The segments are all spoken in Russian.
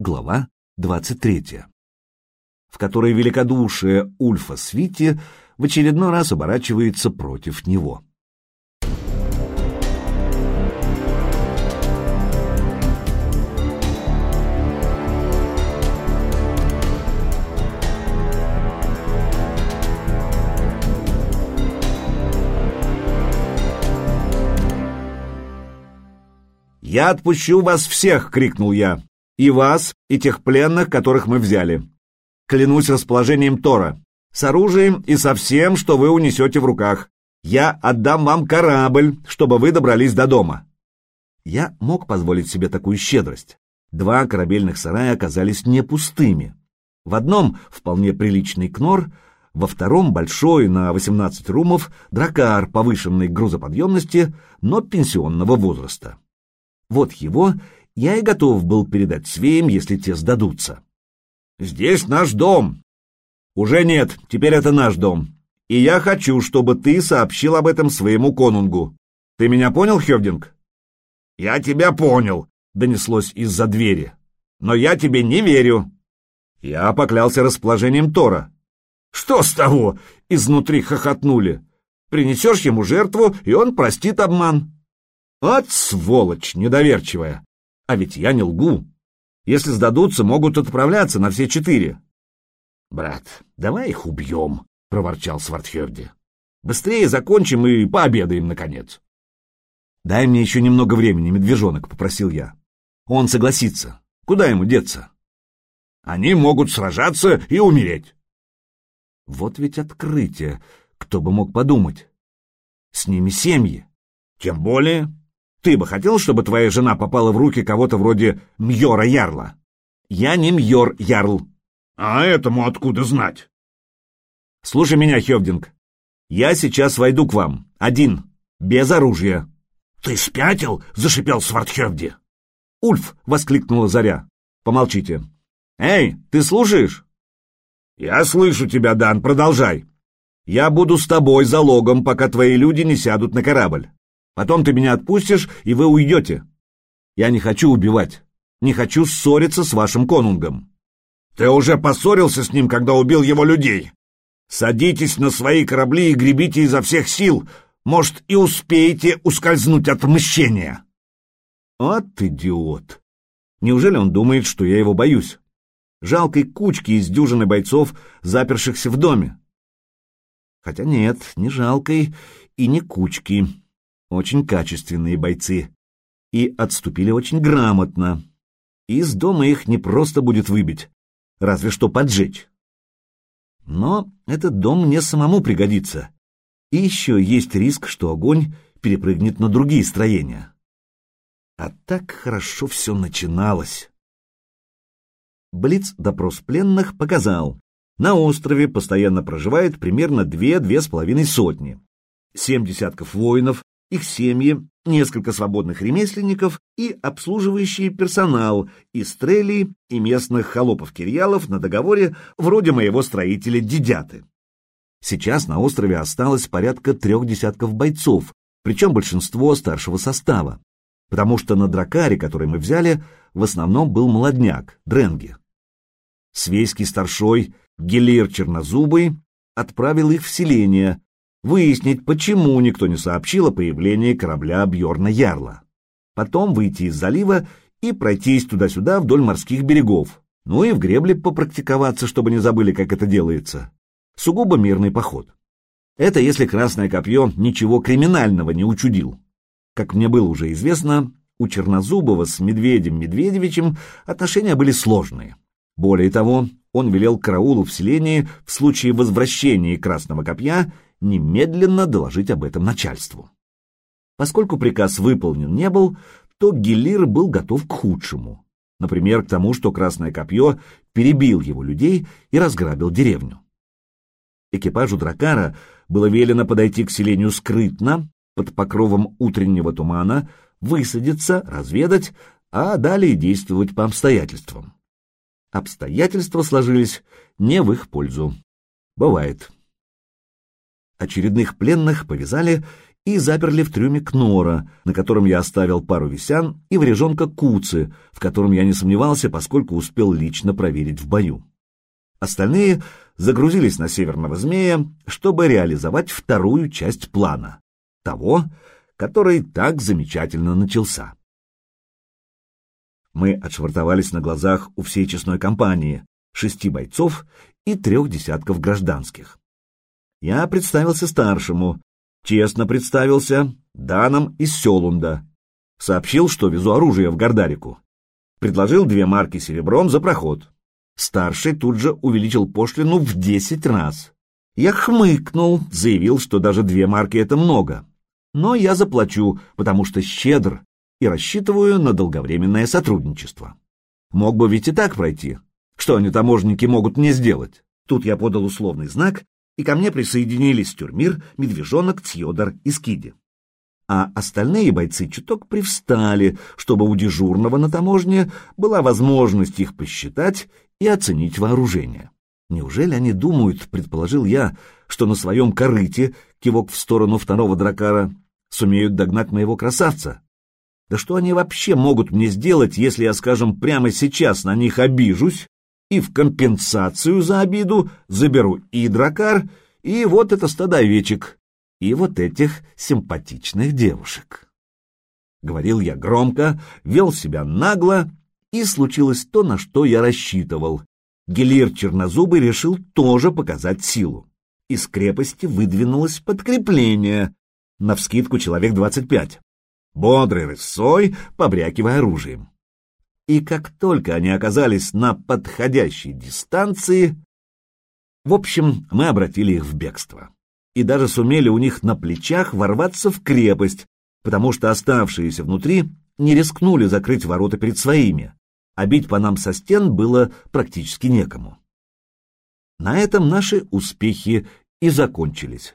Глава 23. В которой великодушие Ульфа Свити в очередной раз оборачивается против него. «Я отпущу вас всех!» — крикнул я. «И вас, и тех пленных, которых мы взяли. Клянусь расположением Тора, с оружием и со всем, что вы унесете в руках. Я отдам вам корабль, чтобы вы добрались до дома». Я мог позволить себе такую щедрость. Два корабельных сарая оказались не пустыми. В одном вполне приличный кнор, во втором большой на 18 румов дракар повышенной грузоподъемности, но пенсионного возраста. Вот его я и готов был передать свеям, если те сдадутся. «Здесь наш дом!» «Уже нет, теперь это наш дом. И я хочу, чтобы ты сообщил об этом своему конунгу. Ты меня понял, Хевдинг?» «Я тебя понял», — донеслось из-за двери. «Но я тебе не верю». Я поклялся расположением Тора. «Что с того?» — изнутри хохотнули. «Принесешь ему жертву, и он простит обман». От сволочь недоверчивая! А ведь я не лгу. Если сдадутся, могут отправляться на все четыре. — Брат, давай их убьем, — проворчал Свардхевди. — Быстрее закончим и пообедаем, наконец. — Дай мне еще немного времени, медвежонок, — попросил я. Он согласится. Куда ему деться? Они могут сражаться и умереть. Вот ведь открытие, кто бы мог подумать. С ними семьи. Тем более ты бы хотел, чтобы твоя жена попала в руки кого-то вроде Мьора Ярла? Я не Мьор Ярл. А этому откуда знать? Слушай меня, Хевдинг. Я сейчас войду к вам, один, без оружия. Ты спятил? Зашипел Свардхевди. Ульф! воскликнула Заря. Помолчите. Эй, ты слушаешь? Я слышу тебя, Дан, продолжай. Я буду с тобой залогом, пока твои люди не сядут на корабль. Потом ты меня отпустишь, и вы уйдете. Я не хочу убивать, не хочу ссориться с вашим конунгом. Ты уже поссорился с ним, когда убил его людей. Садитесь на свои корабли и гребите изо всех сил. Может, и успеете ускользнуть от мщения. Вот идиот. Неужели он думает, что я его боюсь? Жалкой кучки из дюжины бойцов, запершихся в доме. Хотя нет, не жалкой и не кучки очень качественные бойцы, и отступили очень грамотно. Из дома их не просто будет выбить, разве что поджечь. Но этот дом мне самому пригодится. И еще есть риск, что огонь перепрыгнет на другие строения. А так хорошо все начиналось. Блиц-допрос пленных показал, на острове постоянно проживает примерно две-две с половиной сотни. Семь десятков воинов, их семьи, несколько свободных ремесленников и обслуживающий персонал из трелей и местных холопов-кирьялов на договоре вроде моего строителя Дидяты. Сейчас на острове осталось порядка трех десятков бойцов, причем большинство старшего состава, потому что на дракаре, который мы взяли, в основном был молодняк, Дренги. Свейский старшой Гелир Чернозубый отправил их в селение, выяснить, почему никто не сообщил о появлении корабля Бьорна Ярла. Потом выйти из залива и пройтись туда-сюда вдоль морских берегов, ну и в гребле попрактиковаться, чтобы не забыли, как это делается. Сугубо мирный поход. Это если Красное Копье ничего криминального не учудил. Как мне было уже известно, у Чернозубова с Медведем Медведевичем отношения были сложные. Более того, он велел караулу в селении в случае возвращения Красного Копья немедленно доложить об этом начальству. Поскольку приказ выполнен не был, то Гелир был готов к худшему. Например, к тому, что Красное Копье перебил его людей и разграбил деревню. Экипажу Дракара было велено подойти к селению скрытно, под покровом утреннего тумана, высадиться, разведать, а далее действовать по обстоятельствам. Обстоятельства сложились не в их пользу. Бывает. Очередных пленных повязали и заперли в трюме Кнора, на котором я оставил пару висян, и врежонка Куцы, в котором я не сомневался, поскольку успел лично проверить в бою. Остальные загрузились на Северного Змея, чтобы реализовать вторую часть плана, того, который так замечательно начался. Мы отшвартовались на глазах у всей честной компании, шести бойцов и трех десятков гражданских. Я представился старшему, честно представился, Даном из Селунда. Сообщил, что везу оружие в Гордарику. Предложил две марки серебром за проход. Старший тут же увеличил пошлину в десять раз. Я хмыкнул, заявил, что даже две марки — это много. Но я заплачу, потому что щедр и рассчитываю на долговременное сотрудничество. Мог бы ведь и так пройти. Что они, таможенники, могут мне сделать? Тут я подал условный знак, и ко мне присоединились Тюрмир, Медвежонок, Тьодор и Скиди. А остальные бойцы чуток привстали, чтобы у дежурного на таможне была возможность их посчитать и оценить вооружение. Неужели они думают, предположил я, что на своем корыте, кивок в сторону второго дракара, сумеют догнать моего красавца? Да что они вообще могут мне сделать, если я, скажем, прямо сейчас на них обижусь и в компенсацию за обиду заберу и дракар, и вот это стадо овечек, и вот этих симпатичных девушек. Говорил я громко, вел себя нагло, и случилось то, на что я рассчитывал. Гелир Чернозубый решил тоже показать силу. Из крепости выдвинулось подкрепление, навскидку человек двадцать пять. Бодрый рысой, побрякивая оружием и как только они оказались на подходящей дистанции, в общем, мы обратили их в бегство. И даже сумели у них на плечах ворваться в крепость, потому что оставшиеся внутри не рискнули закрыть ворота перед своими, а бить по нам со стен было практически некому. На этом наши успехи и закончились.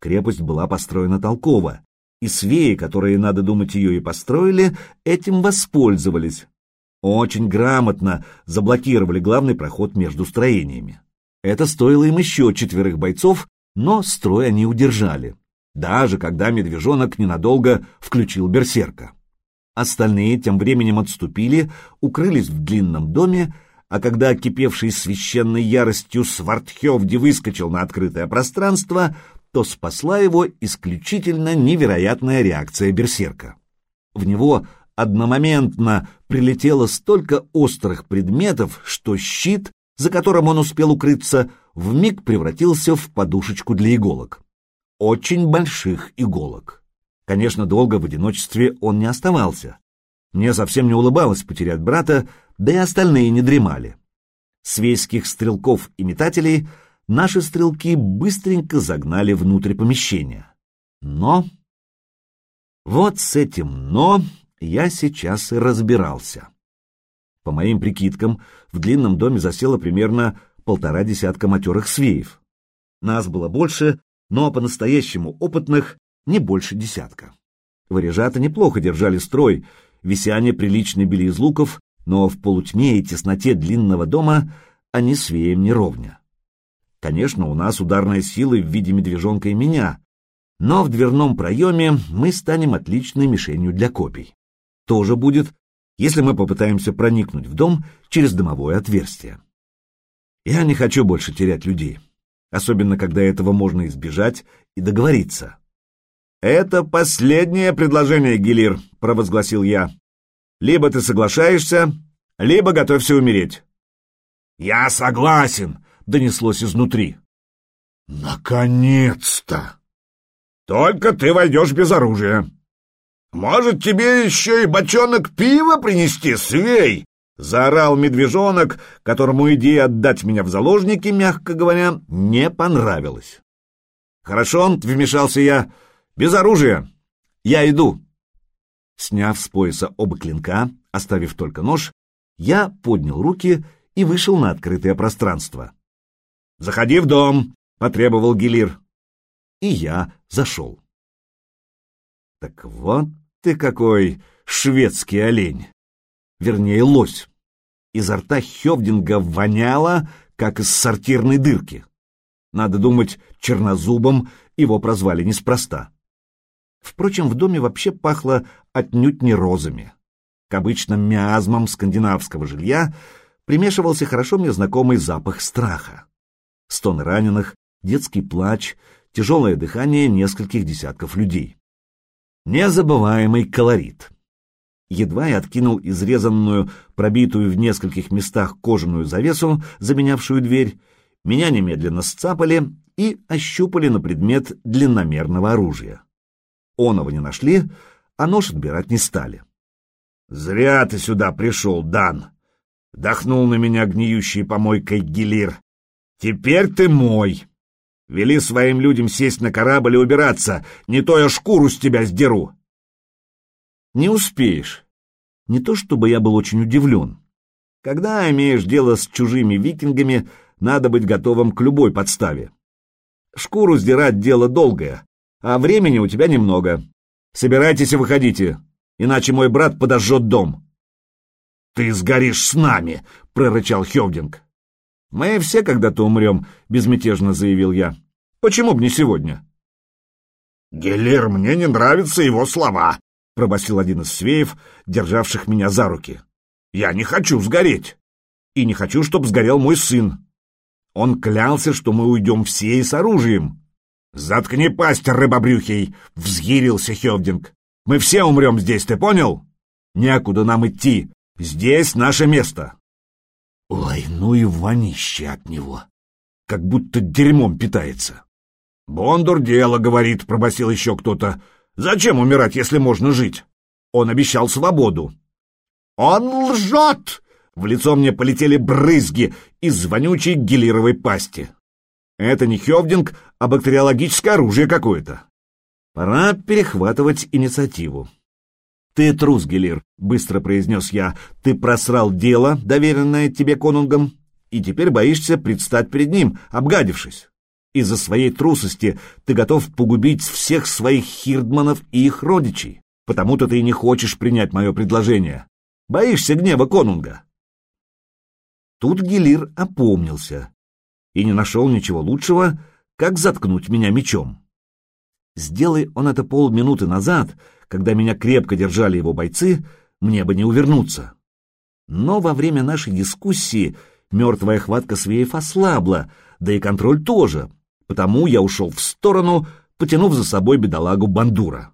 Крепость была построена толково, и свеи, которые, надо думать, ее и построили, этим воспользовались, очень грамотно заблокировали главный проход между строениями. Это стоило им еще четверых бойцов, но строй они удержали, даже когда медвежонок ненадолго включил берсерка. Остальные тем временем отступили, укрылись в длинном доме, а когда кипевший священной яростью Свартхевди выскочил на открытое пространство, то спасла его исключительно невероятная реакция берсерка. В него одномоментно прилетело столько острых предметов, что щит, за которым он успел укрыться, вмиг превратился в подушечку для иголок. Очень больших иголок. Конечно, долго в одиночестве он не оставался. Мне совсем не улыбалось потерять брата, да и остальные не дремали. Свейских стрелков и метателей наши стрелки быстренько загнали внутрь помещения. Но... Вот с этим «но» я сейчас и разбирался. По моим прикидкам, в длинном доме засело примерно полтора десятка матерых свеев. Нас было больше, но по-настоящему опытных не больше десятка. Варежата неплохо держали строй, висяне прилично били из луков, но в полутьме и тесноте длинного дома они свеем не ровня. Конечно, у нас ударная сила в виде медвежонка и меня, но в дверном проеме мы станем отличной мишенью для копий тоже будет, если мы попытаемся проникнуть в дом через дымовое отверстие. Я не хочу больше терять людей, особенно когда этого можно избежать и договориться. «Это последнее предложение, Гилир», — провозгласил я. «Либо ты соглашаешься, либо готовься умереть». «Я согласен», — донеслось изнутри. «Наконец-то!» «Только ты войдешь без оружия», «Может, тебе еще и бочонок пива принести, свей?» — заорал медвежонок, которому идея отдать меня в заложники, мягко говоря, не понравилась. «Хорошо», — вмешался я, — «без оружия. Я иду». Сняв с пояса оба клинка, оставив только нож, я поднял руки и вышел на открытое пространство. «Заходи в дом», — потребовал Гелир. И я зашел. Так вот ты какой шведский олень! Вернее, лось. Изо рта Хевдинга воняло, как из сортирной дырки. Надо думать, чернозубом его прозвали неспроста. Впрочем, в доме вообще пахло отнюдь не розами. К обычным миазмам скандинавского жилья примешивался хорошо мне знакомый запах страха. Стоны раненых, детский плач, тяжелое дыхание нескольких десятков людей. Незабываемый колорит. Едва я откинул изрезанную, пробитую в нескольких местах кожаную завесу, заменявшую дверь, меня немедленно сцапали и ощупали на предмет длинномерного оружия. Оного не нашли, а нож отбирать не стали. «Зря ты сюда пришел, Дан!» Дохнул на меня гниющей помойкой Гелир. «Теперь ты мой! Вели своим людям сесть на корабль и убираться, не то я шкуру с тебя сдеру!» «Не успеешь!» Не то чтобы я был очень удивлен. Когда имеешь дело с чужими викингами, надо быть готовым к любой подставе. Шкуру сдирать дело долгое, а времени у тебя немного. Собирайтесь и выходите, иначе мой брат подожжет дом. «Ты сгоришь с нами!» — прорычал Хевдинг. «Мы все когда-то умрем», — безмятежно заявил я. «Почему бы не сегодня?» «Геллер, мне не нравятся его слова», — пробасил один из свеев, державших меня за руки. «Я не хочу сгореть. И не хочу, чтобы сгорел мой сын. Он клялся, что мы уйдем все и с оружием. «Заткни пасть, рыбобрюхий!» — взъярился Хевдинг. «Мы все умрем здесь, ты понял? Некуда нам идти. Здесь наше место». Ой, ну и вонище от него. Как будто дерьмом питается. «Бондур дело, — говорит, — пробасил еще кто-то. Зачем умирать, если можно жить? Он обещал свободу». «Он лжет!» В лицо мне полетели брызги из вонючей гелировой пасти. Это не Хевдинг, а бактериологическое оружие какое-то. Пора перехватывать инициативу. «Ты трус, Гелир», — быстро произнес я. «Ты просрал дело, доверенное тебе конунгом, и теперь боишься предстать перед ним, обгадившись. Из-за своей трусости ты готов погубить всех своих хирдманов и их родичей, потому-то ты и не хочешь принять мое предложение. Боишься гнева конунга». Тут Гелир опомнился и не нашел ничего лучшего, как заткнуть меня мечом. Сделай он это полминуты назад, когда меня крепко держали его бойцы, мне бы не увернуться. Но во время нашей дискуссии мертвая хватка свеев ослабла, да и контроль тоже, потому я ушел в сторону, потянув за собой бедолагу Бандура.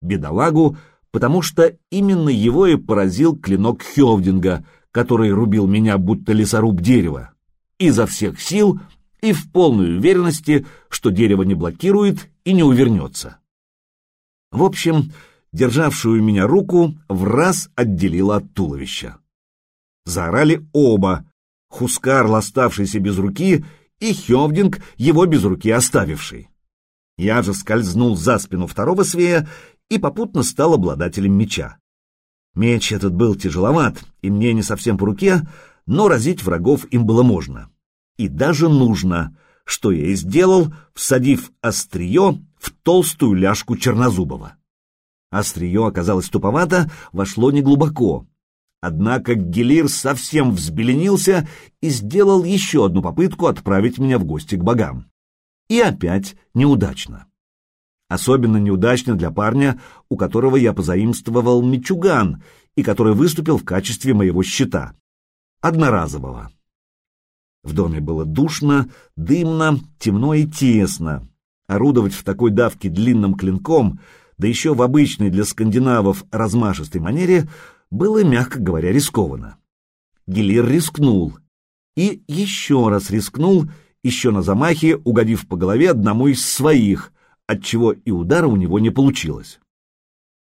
Бедолагу, потому что именно его и поразил клинок Хевдинга, который рубил меня будто лесоруб дерева изо всех сил и в полной уверенности, что дерево не блокирует и не увернется. В общем, державшую меня руку в раз отделила от туловища. Заорали оба, Хускар, оставшийся без руки, и Хевдинг, его без руки оставивший. Я же скользнул за спину второго свея и попутно стал обладателем меча. Меч этот был тяжеловат, и мне не совсем по руке, но разить врагов им было можно. И даже нужно, что я и сделал, всадив острие в толстую ляжку Чернозубова. Острие оказалось туповато, вошло неглубоко. Однако Гелир совсем взбеленился и сделал еще одну попытку отправить меня в гости к богам. И опять неудачно. Особенно неудачно для парня, у которого я позаимствовал мичуган и который выступил в качестве моего щита одноразового. В доме было душно, дымно, темно и тесно. Орудовать в такой давке длинным клинком, да еще в обычной для скандинавов размашистой манере, было, мягко говоря, рискованно. Гелир рискнул. И еще раз рискнул, еще на замахе, угодив по голове одному из своих, отчего и удара у него не получилось.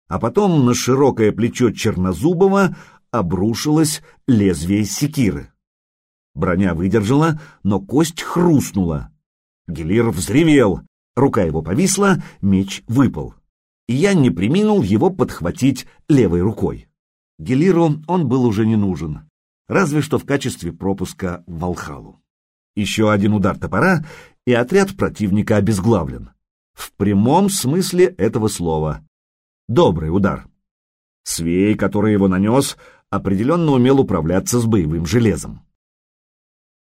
А потом на широкое плечо Чернозубова обрушилось лезвие секиры. Броня выдержала, но кость хрустнула. Гелир взревел, рука его повисла, меч выпал. И я не приминул его подхватить левой рукой. Гелиру он был уже не нужен, разве что в качестве пропуска в Волхалу. Еще один удар топора, и отряд противника обезглавлен. В прямом смысле этого слова. Добрый удар. Свей, который его нанес, определенно умел управляться с боевым железом.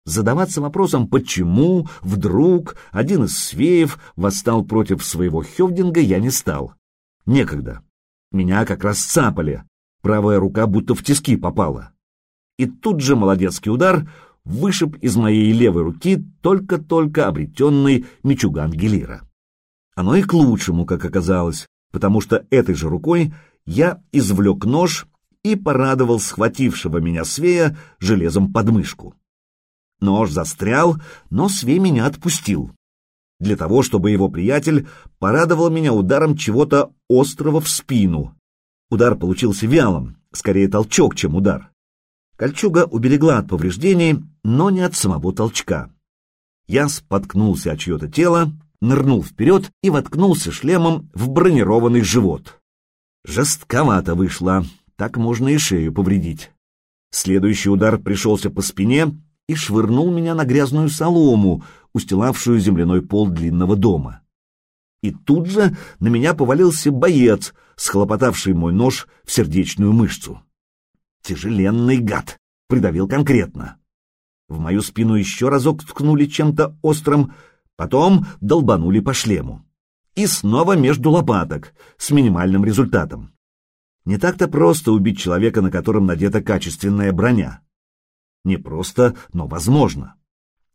Задаваться вопросом, почему вдруг один из свеев восстал против своего Хевдинга, я не стал. Некогда. Меня как раз цапали. Правая рука будто в тиски попала. И тут же молодецкий удар вышиб из моей левой руки только-только обретенный мечуган Гелира. Оно и к лучшему, как оказалось, потому что этой же рукой я извлек нож и порадовал схватившего меня Свея железом под мышку. Нож застрял, но Свей меня отпустил. Для того, чтобы его приятель порадовал меня ударом чего-то острого в спину. Удар получился вялым, скорее толчок, чем удар. Кольчуга уберегла от повреждений, но не от самого толчка. Я споткнулся о чье-то тело, нырнул вперед и воткнулся шлемом в бронированный живот. Жестковато вышло, так можно и шею повредить. Следующий удар пришелся по спине и швырнул меня на грязную солому, устилавшую земляной пол длинного дома. И тут же на меня повалился боец, схлопотавший мой нож в сердечную мышцу. Тяжеленный гад, придавил конкретно. В мою спину еще разок ткнули чем-то острым, потом долбанули по шлему. И снова между лопаток, с минимальным результатом. Не так-то просто убить человека, на котором надета качественная броня. Не просто, но возможно.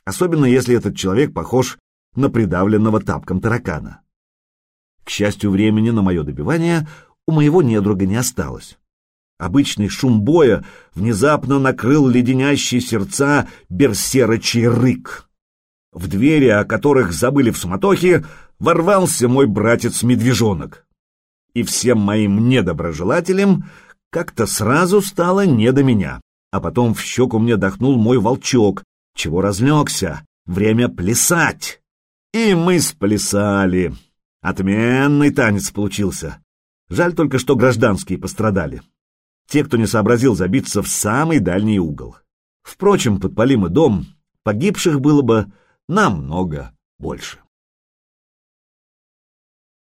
Особенно если этот человек похож на придавленного тапком таракана. К счастью, времени на мое добивание у моего недруга не осталось. Обычный шум боя внезапно накрыл леденящие сердца берсерочий рык. В двери, о которых забыли в суматохе, ворвался мой братец-медвежонок. И всем моим недоброжелателям как-то сразу стало не до меня а потом в щеку мне дохнул мой волчок, чего разлегся. Время плясать. И мы сплясали. Отменный танец получился. Жаль только, что гражданские пострадали. Те, кто не сообразил забиться в самый дальний угол. Впрочем, подпалим и дом, погибших было бы намного больше.